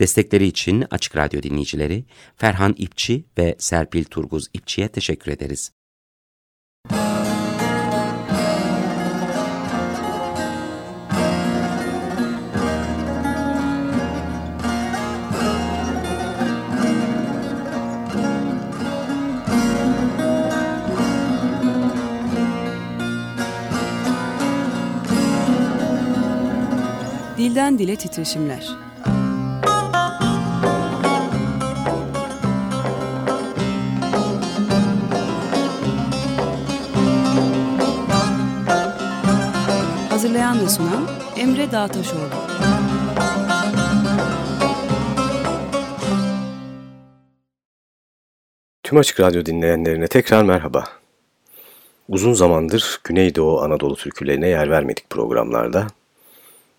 Destekleri için Açık Radyo dinleyicileri Ferhan İpçi ve Serpil Turguz İpçi'ye teşekkür ederiz. Dilden Dile Titreşimler Hazırlayan ve sunan Emre Dağtaşoğlu. Tüm Açık Radyo dinleyenlerine tekrar merhaba. Uzun zamandır Güneydoğu Anadolu türkülerine yer vermedik programlarda.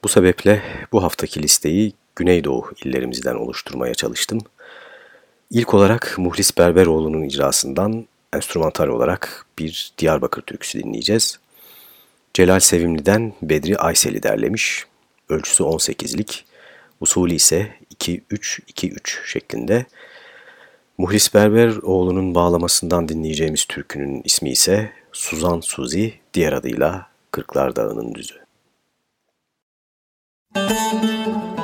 Bu sebeple bu haftaki listeyi Güneydoğu illerimizden oluşturmaya çalıştım. İlk olarak Muhlis Berberoğlu'nun icrasından enstrümantal olarak bir Diyarbakır türküsü dinleyeceğiz. Celal Sevimli'den Bedri Aysel'i derlemiş. Ölçüsü 18'lik, usulü ise 2-3-2-3 şeklinde. Muhlis Berberoğlu'nun bağlamasından dinleyeceğimiz türkünün ismi ise Suzan Suzi, diğer adıyla Kırklar Dağı'nın Düzü. Müzik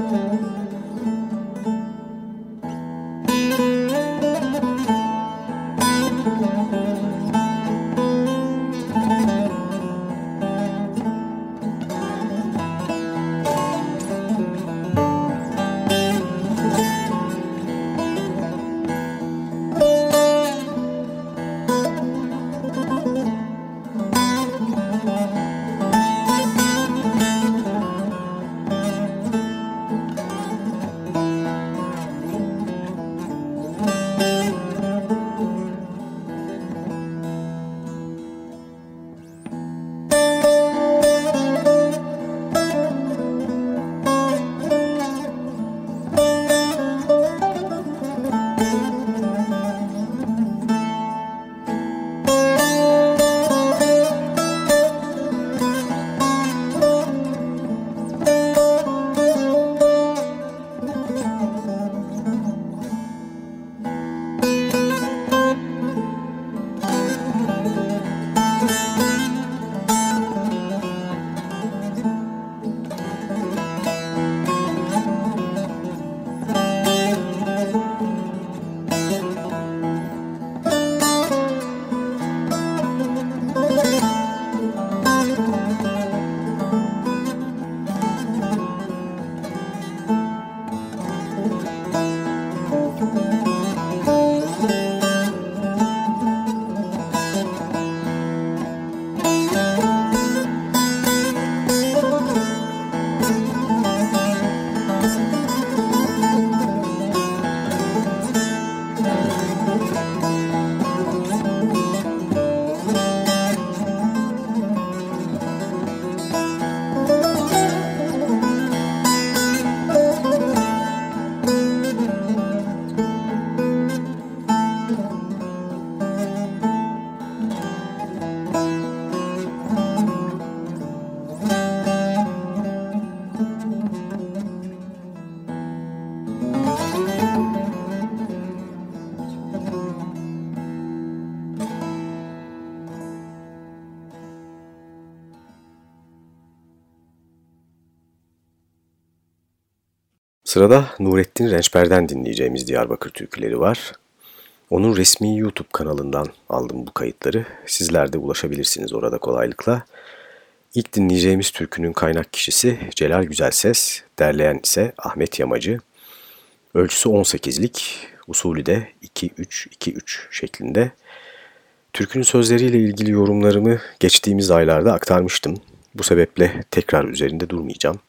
Mm-hmm. Sırada Nurettin Rençber'den dinleyeceğimiz Diyarbakır türküleri var. Onun resmi YouTube kanalından aldım bu kayıtları. Sizler de ulaşabilirsiniz orada kolaylıkla. İlk dinleyeceğimiz türkünün kaynak kişisi Celal Güzelses, derleyen ise Ahmet Yamacı. Ölçüsü 18'lik, usulü de 2-3-2-3 şeklinde. Türkünün sözleriyle ilgili yorumlarımı geçtiğimiz aylarda aktarmıştım. Bu sebeple tekrar üzerinde durmayacağım.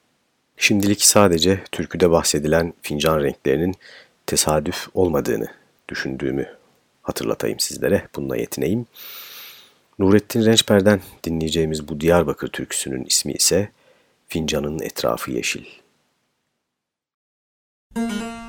Şimdilik sadece türküde bahsedilen fincan renklerinin tesadüf olmadığını düşündüğümü hatırlatayım sizlere. Bununla yetineyim. Nurettin Rençper'den dinleyeceğimiz bu Diyarbakır türküsünün ismi ise Fincanın Etrafı Yeşil. Müzik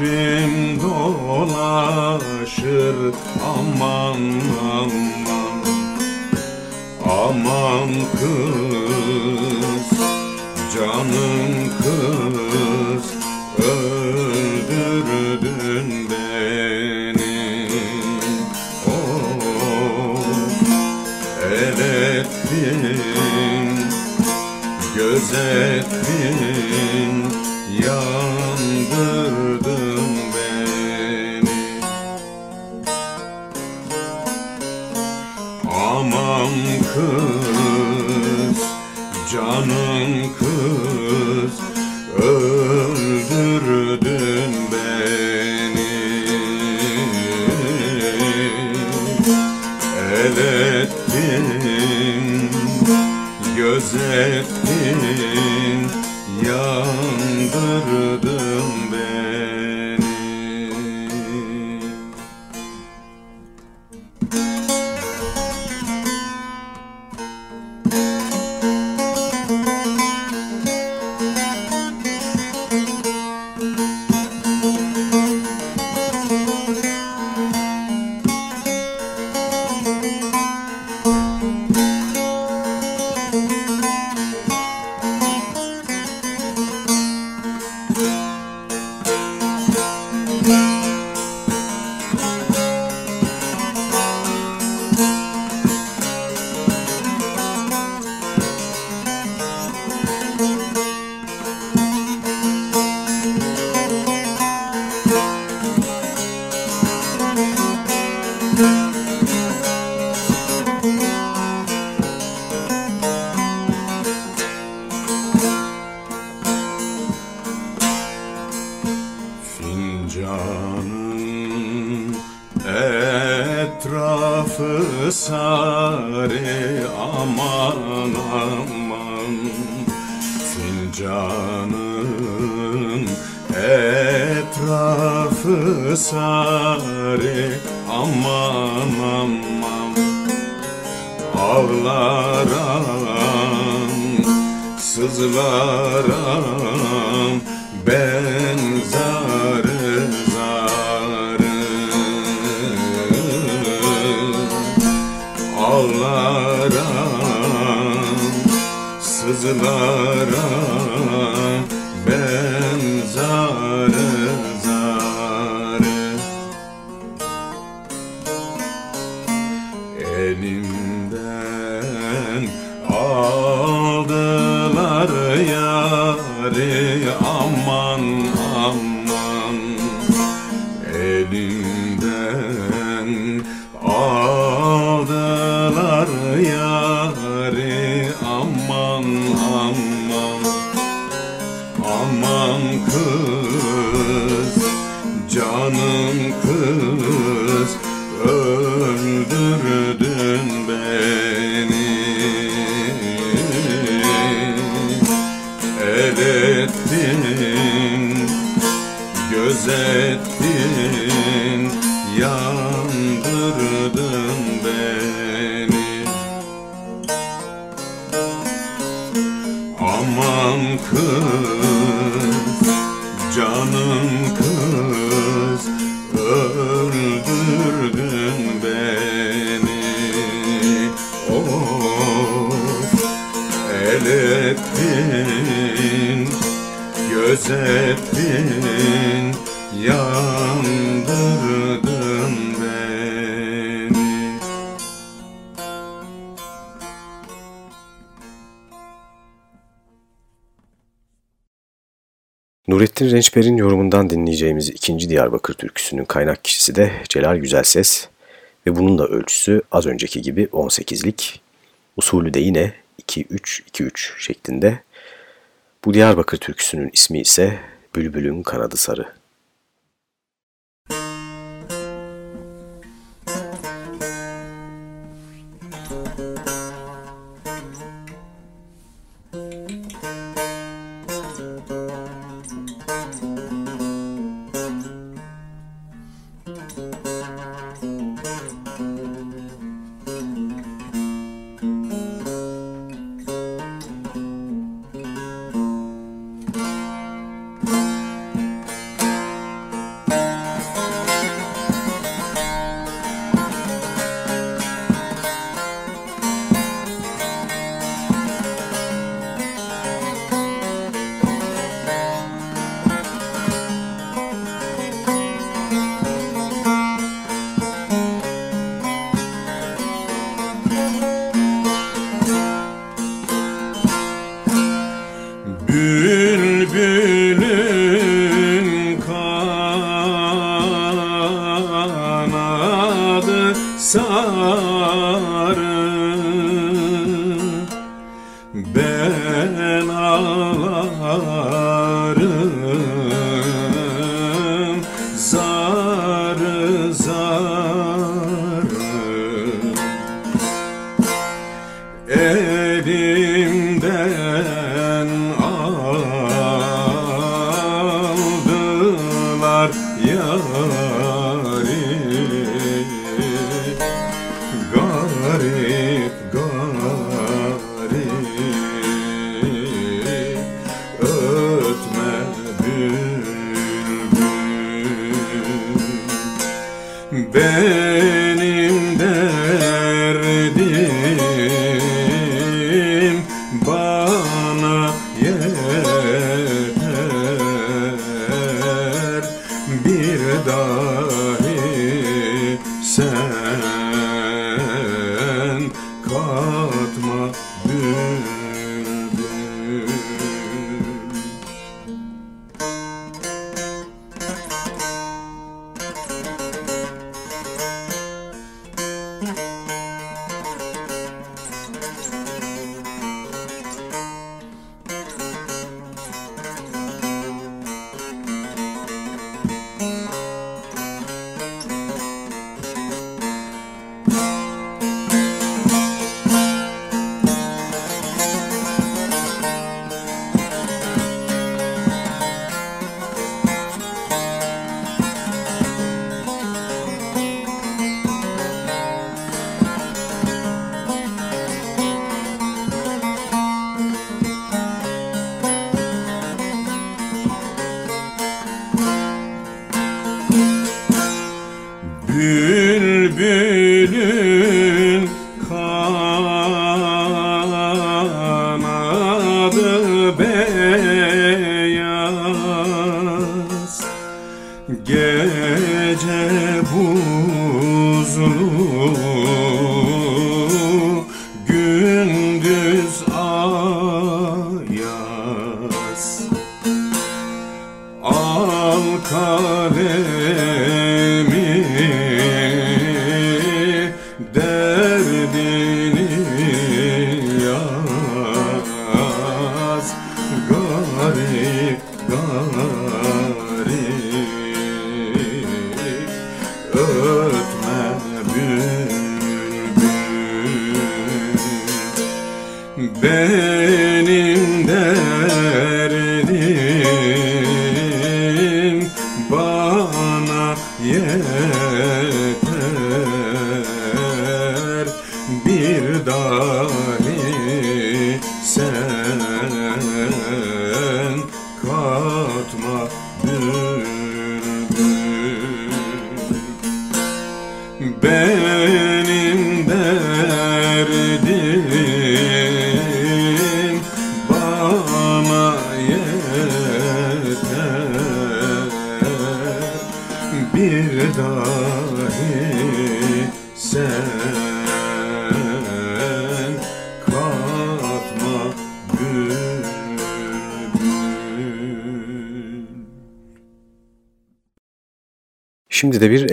Ömrüm dolaşır aman aman. Aman kız canım kız Öldürdün beni. Oh el ettin gözettin. Oh. Gözettin, yandırdın beni Nurettin Rençper'in yorumundan dinleyeceğimiz ikinci Diyarbakır türküsünün kaynak kişisi de Celal Güzelses ve bunun da ölçüsü az önceki gibi 18'lik, usulü de yine 2-3-2-3 şeklinde. Bu Diyarbakır türküsünün ismi ise Bülbülün Kanadı Sarı.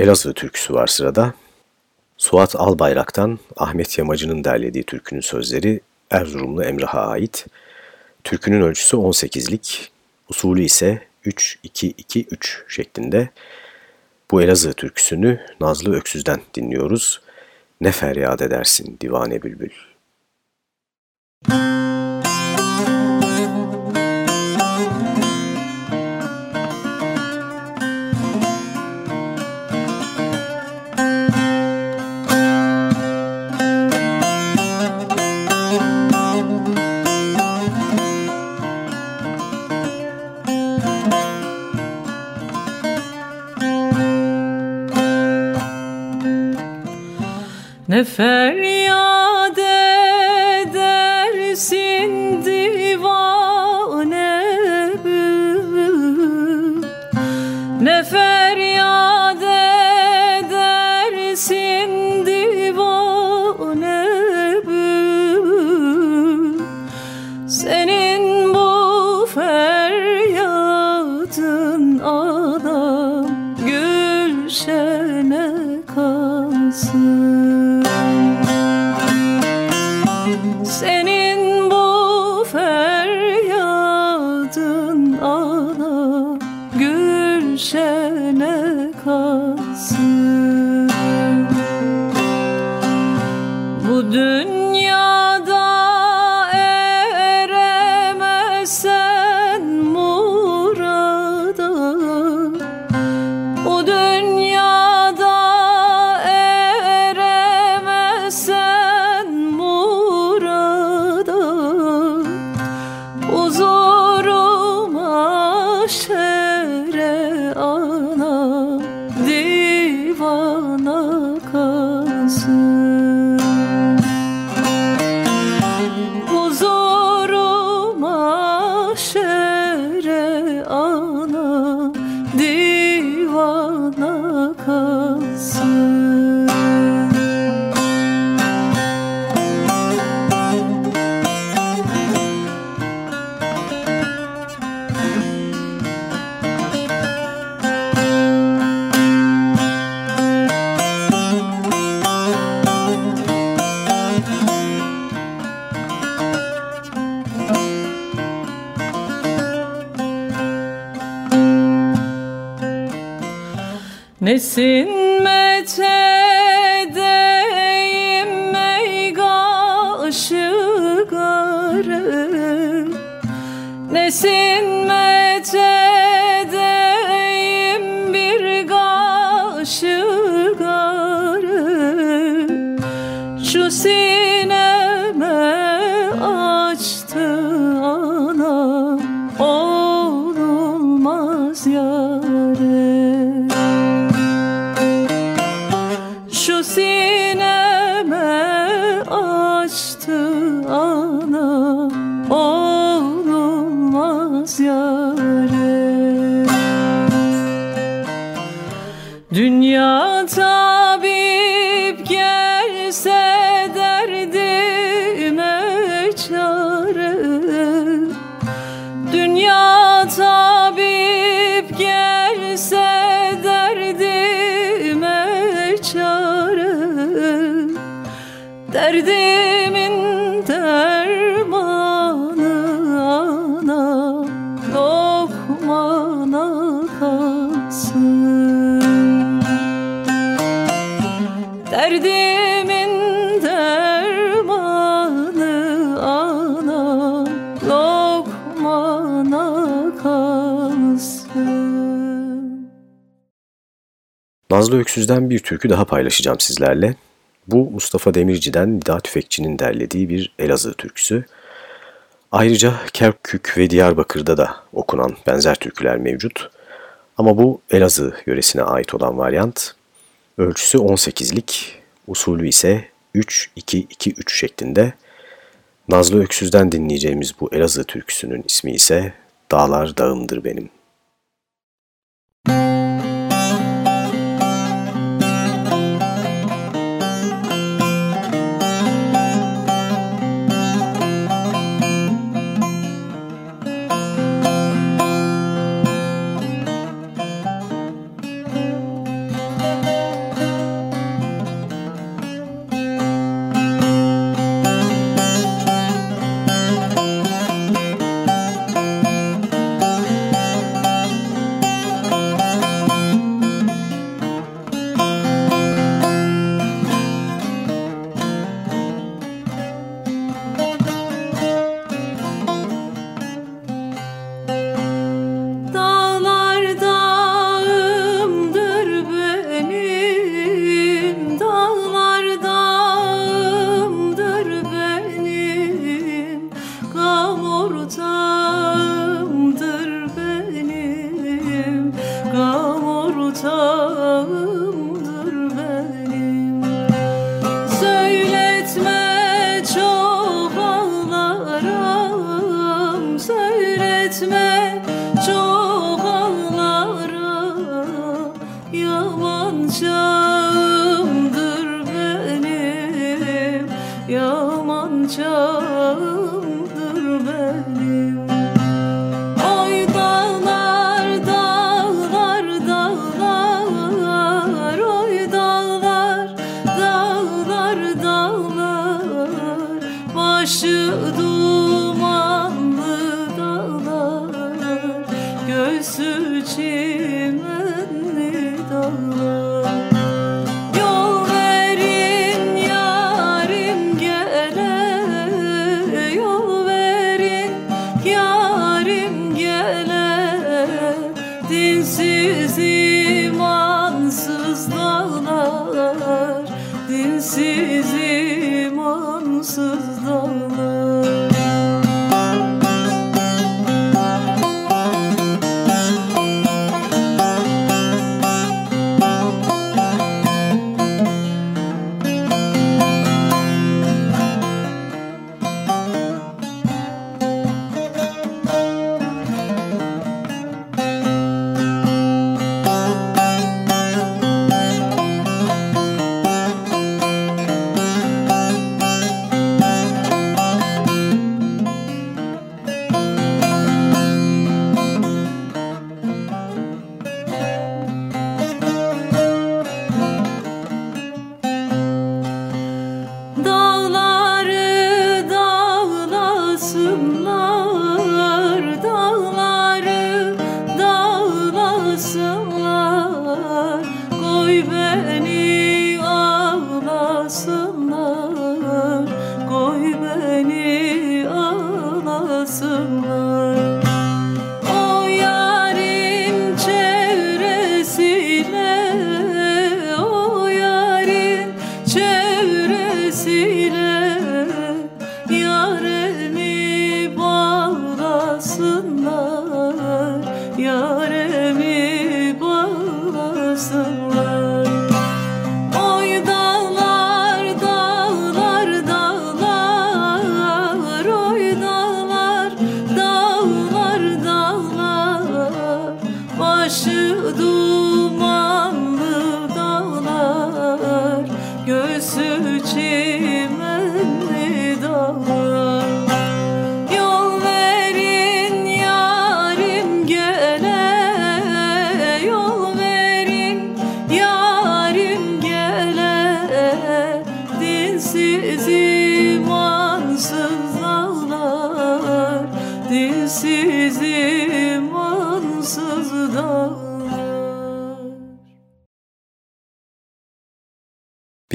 Elazığ türküsü var sırada. Suat Albayrak'tan Ahmet Yamacı'nın derlediği türkünün sözleri Erzurumlu Emrah'a ait. Türkünün ölçüsü 18'lik, usulü ise 3-2-2-3 şeklinde. Bu Elazığ türküsünü Nazlı Öksüz'den dinliyoruz. Ne feryat edersin divane bülbül. Müzik if uso Nesin say Nazlı Öksüz'den bir türkü daha paylaşacağım sizlerle. Bu Mustafa Demirci'den Nida Tüfekçi'nin derlediği bir Elazığ türküsü. Ayrıca Kerkük ve Diyarbakır'da da okunan benzer türküler mevcut. Ama bu Elazığ yöresine ait olan varyant. Ölçüsü 18'lik, usulü ise 3-2-2-3 şeklinde. Nazlı Öksüz'den dinleyeceğimiz bu Elazığ türküsünün ismi ise Dağlar Dağımdır Benim.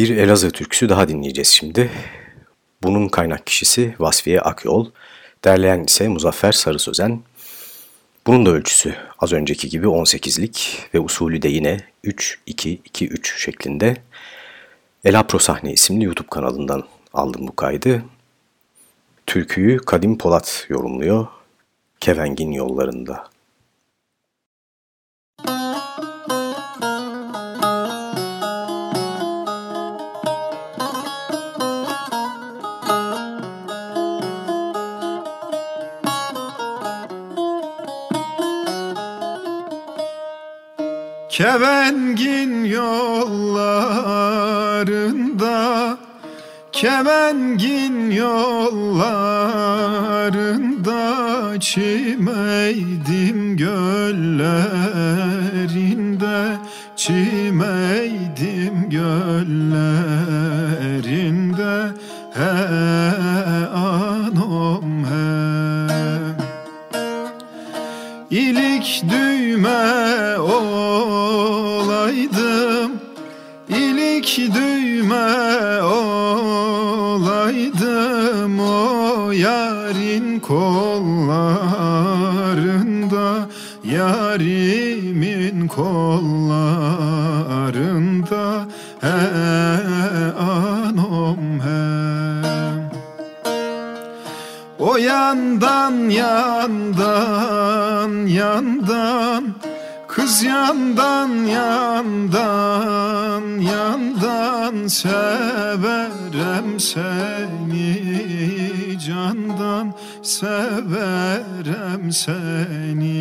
Bir Elazığ türküsü daha dinleyeceğiz şimdi. Bunun kaynak kişisi Vasfiye Akyol, derleyen ise Muzaffer Sarı Sözen. Bunun da ölçüsü az önceki gibi 18'lik ve usulü de yine 3-2-2-3 şeklinde. Elapro Sahne isimli YouTube kanalından aldım bu kaydı. Türküyü Kadim Polat yorumluyor. Kevengin yollarında. Kevengin yollarında Kevengin yollarında Çimeydim göllerinde Çimeydim göllerinde İlik düğme olaydım. İlik düğme olaydım. O yarın kollarında Yarimin kollarında. He anom he. O yandan yandan yandan Kız yandan yandan yandan Severem seni candan Severem seni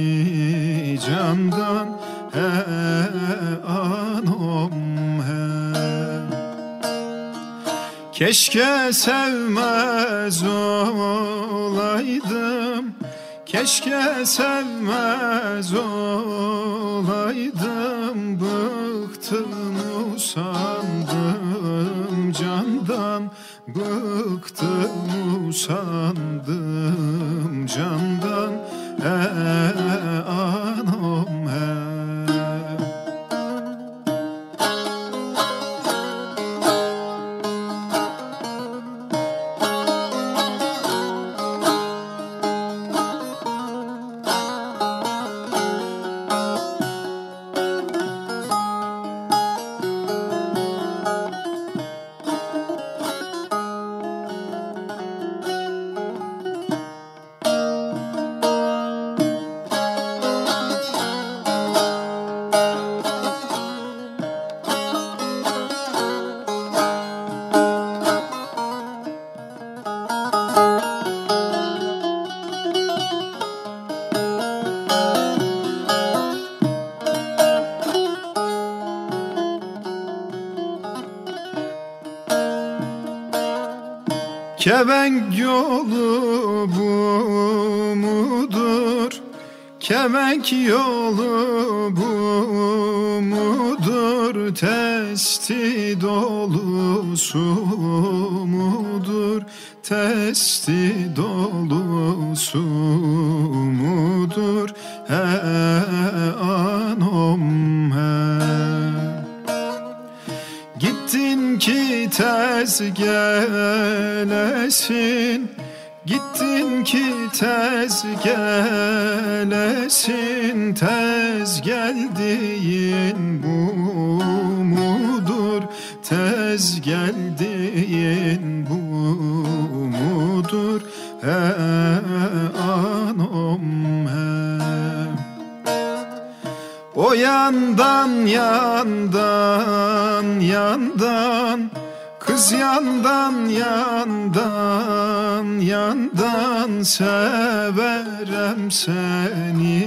candan He anom he. Keşke sevmez olaydım Keşke sevmez olaydım Bıktım usandım. Candan Bıktım usandım. Candan He Kevenk yolu bu mudur? Kevenk yolu bu mudur? Testi dolusu Seni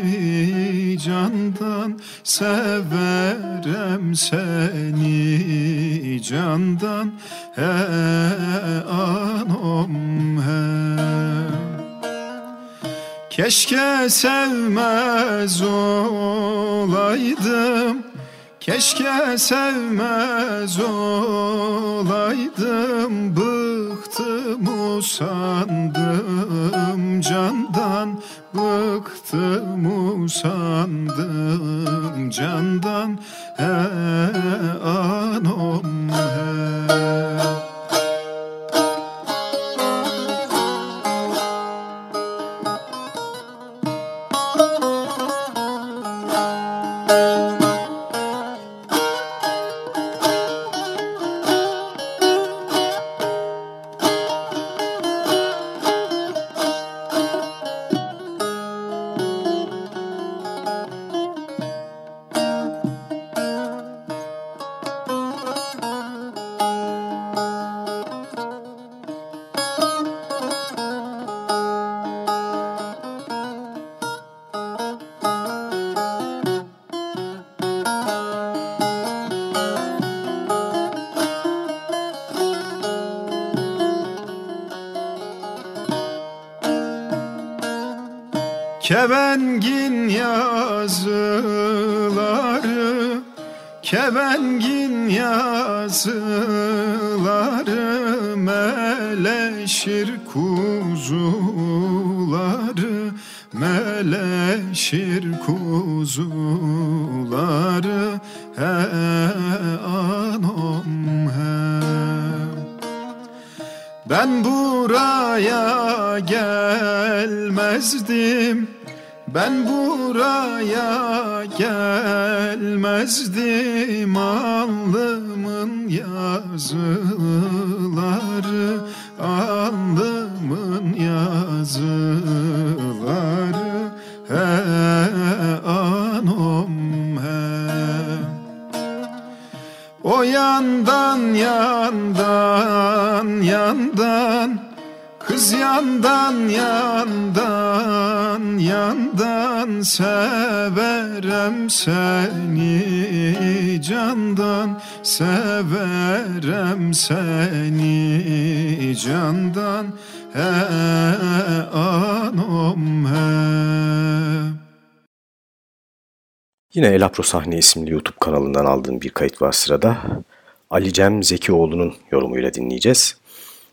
candan Severem seni candan. He anom he. Keşke sevmez olaydım Keşke sevmez olaydım. Bıktım usandım candan Bıktım usandım. Candan He anom he Meleşir kuzuları He anom he. Ben buraya gelmezdim ben buraya gelmezdim. Alnımın yazıları Alnımın yazıları yandan yandan yandan. Kız yandan yandan yandan. Severem seni candan. Severem seni candan. He anom he Yine Elapro Sahne isimli YouTube kanalından aldığım bir kayıt var sırada. Ali Cem Zekioğlu'nun yorumuyla dinleyeceğiz.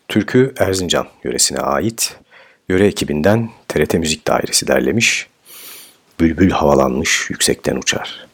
Türkü Erzincan yöresine ait. Yöre ekibinden TRT Müzik Dairesi derlemiş. Bülbül havalanmış yüksekten uçar.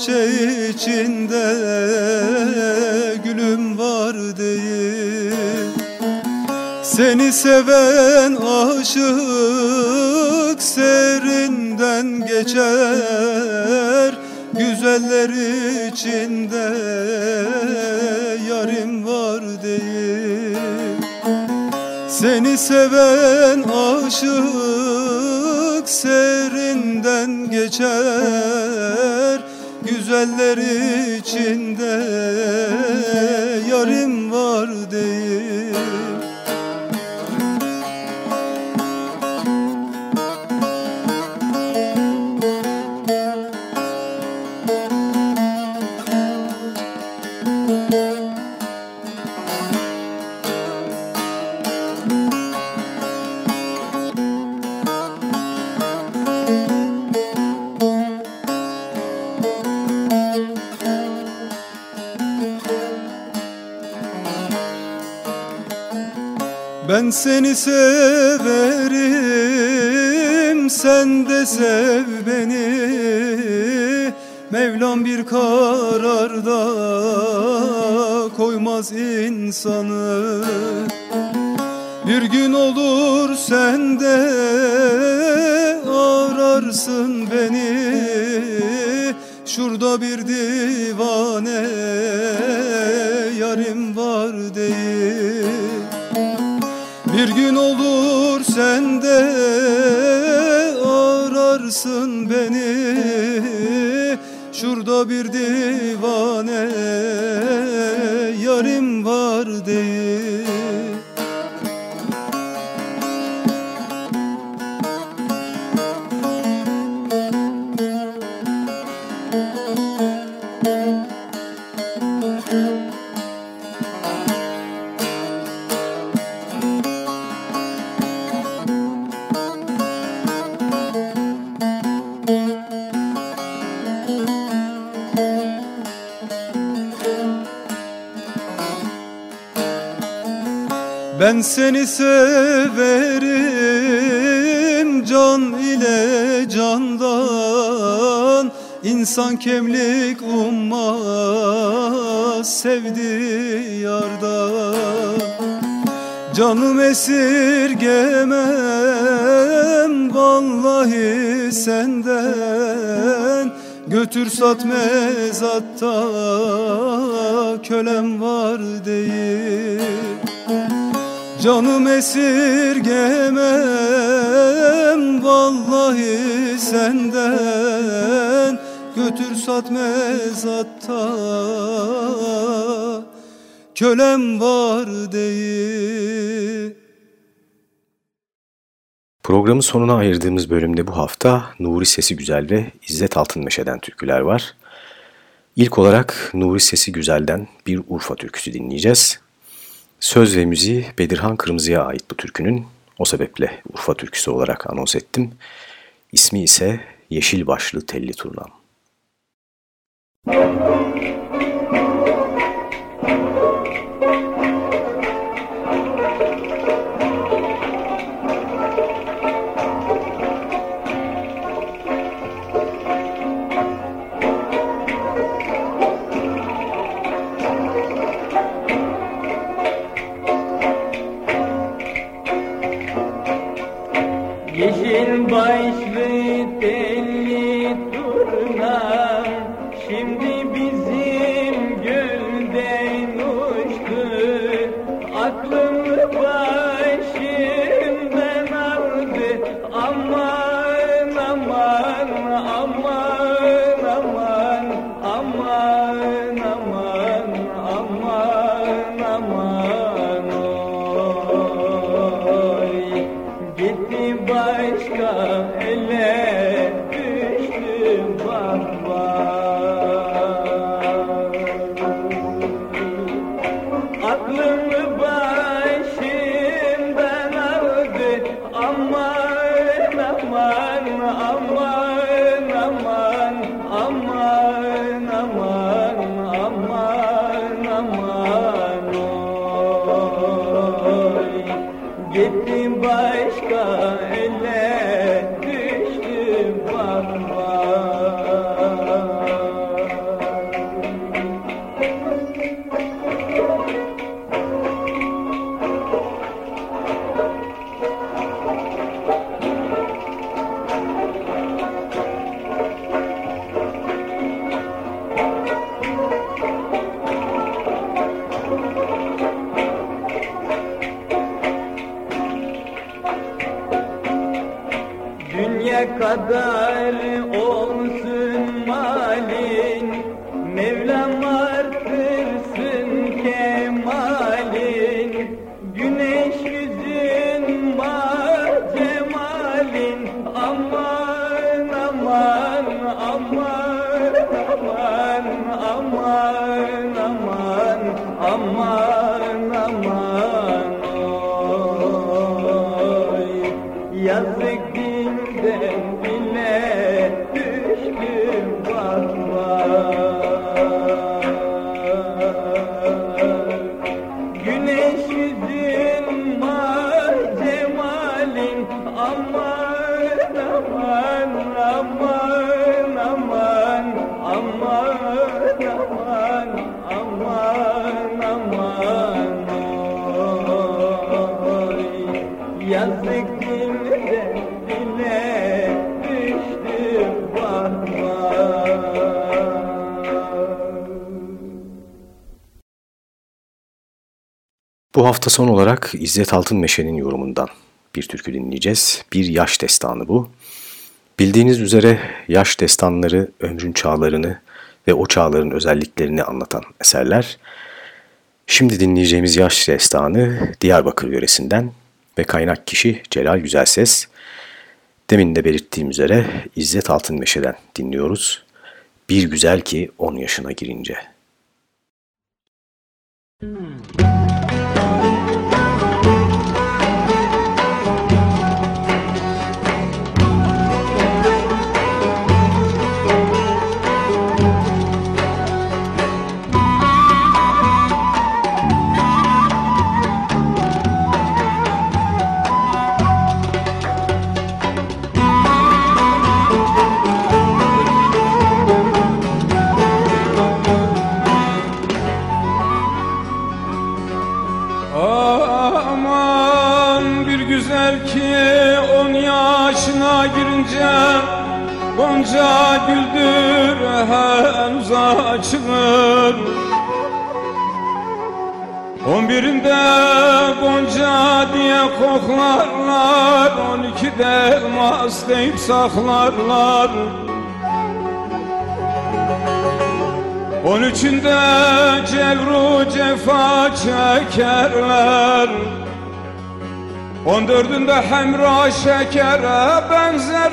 Bahçe içinde gülüm var değil. Seni seven seni severim sen de sev beni. Mevlam bir kararda koymaz insanı. Bir gün olur sen de ararsın beni. Şurada bir divane yarim var değil olur sen de ararsın beni. Şurada bir divane yarim var değil Ben seni severim can ile candan. İnsan kemlik ummaz sevdi yardan. Canım esirgemem vallahi senden. Götür sat mezatta kölem var değil Canım esirgemem vallahi senden Götür sat mezatta kölem var değil Programın sonuna ayırdığımız bölümde bu hafta Nuri Sesi Güzel ve İzzet Altınmeşe'den türküler var. İlk olarak Nuri Sesi Güzel'den bir Urfa türküsü dinleyeceğiz. Söz ve müziği Bedirhan Kırmızı'ya ait bu türkünün. O sebeple Urfa türküsü olarak anons ettim. İsmi ise Yeşil Başlı Telli Turnam. Müzik Bu hafta son olarak İzzet Altınmeşe'nin yorumundan bir türkü dinleyeceğiz. Bir yaş destanı bu. Bildiğiniz üzere yaş destanları ömrün çağlarını ve o çağların özelliklerini anlatan eserler. Şimdi dinleyeceğimiz yaş destanı Diyarbakır yöresinden ve kaynak kişi Celal Güzelses. Demin de belirttiğim üzere İzzet Altınmeşe'den dinliyoruz. Bir güzel ki 10 yaşına girince. Hmm. Gamza güldür, Hamza çığır On birinde Gonca diye koklarlar On ikide elmas deyip saklarlar. On üçünde cevru cefa çekerler. On dördünde hemra şekere benzer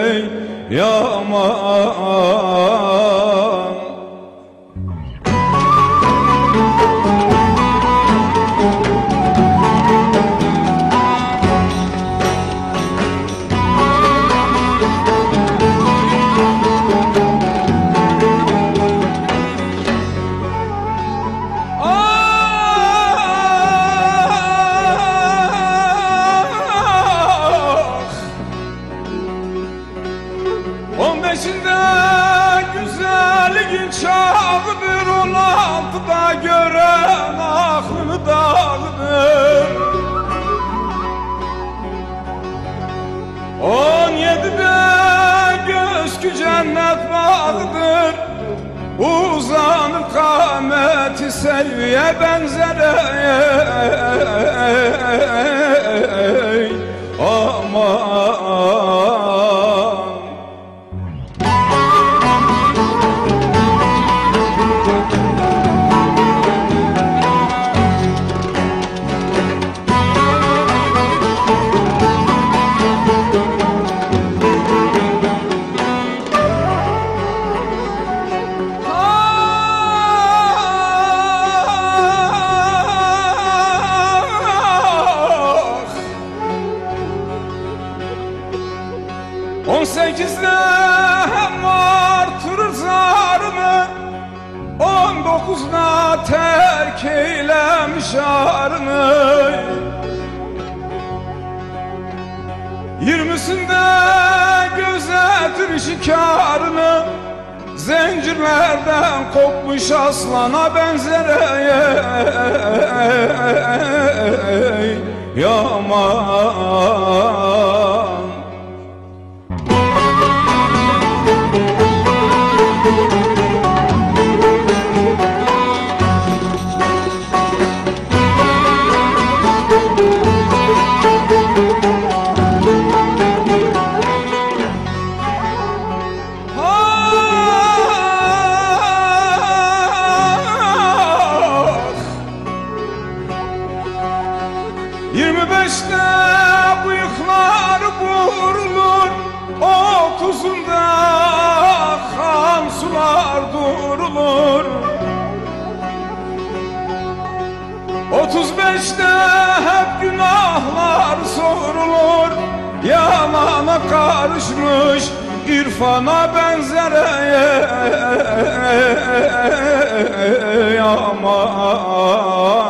ey yaman Uzanır kameti selviye benzer ey Yirmisinde gözetir şikarını Zincirlerden kopmuş aslana benzer ey yaman Ah! Karışmış irfana benzer ey aman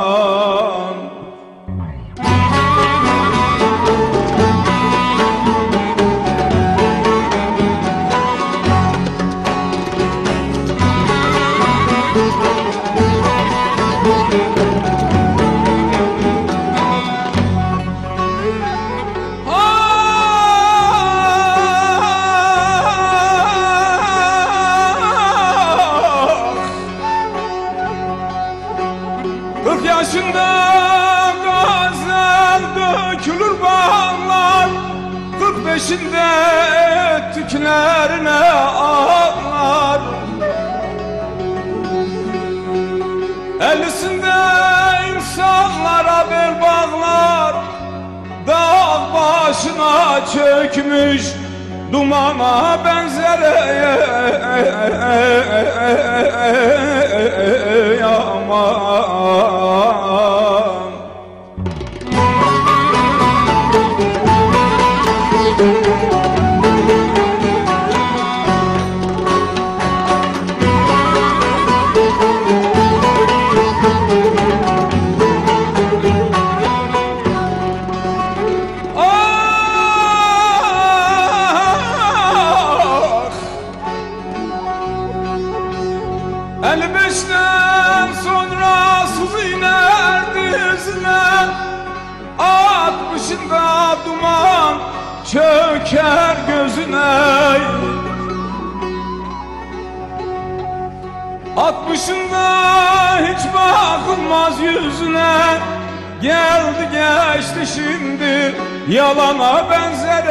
geçti şimdi Yalana benzer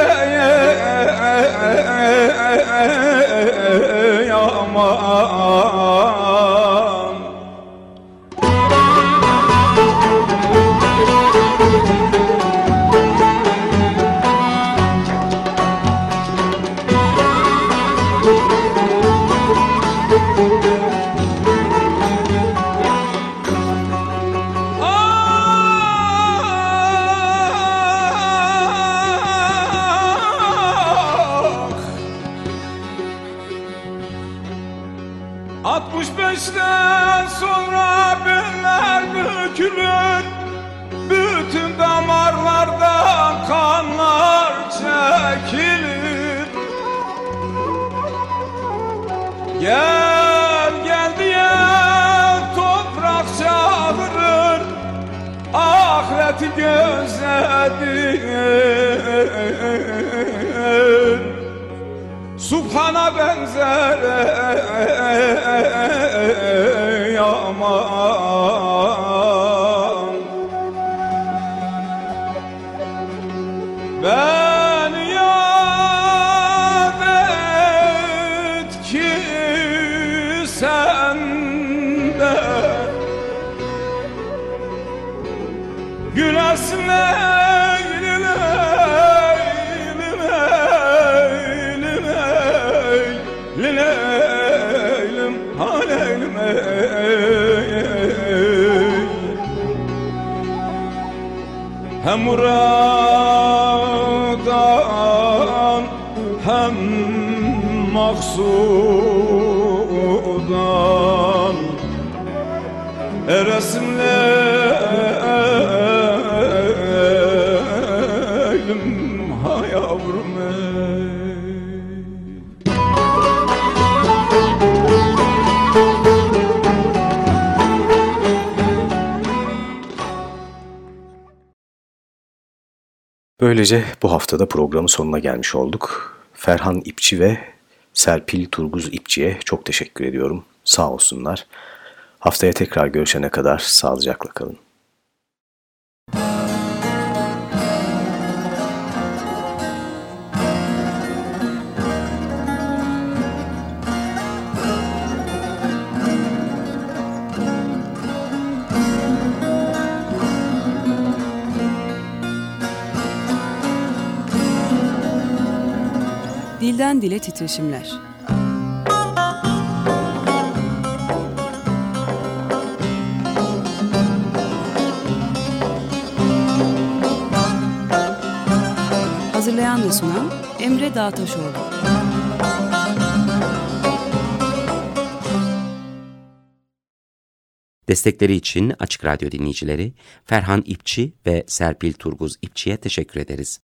aman Subhana benzer aman. Ben Hem muradan hem maksudan. Eresim Böylece bu haftada programın sonuna gelmiş olduk. Ferhan İpçi ve Serpil Turguz İpçi'ye çok teşekkür ediyorum. Sağ olsunlar. Haftaya tekrar görüşene kadar sağlıcakla kalın. Dilden dile titreşimler. Hazırlayan ve sunan Emre Dağtaşoğlu. Destekleri için Açık Radyo dinleyicileri Ferhan İpçi ve Serpil Turguz İpçi'ye teşekkür ederiz.